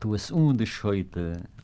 tua segunda unterscheiden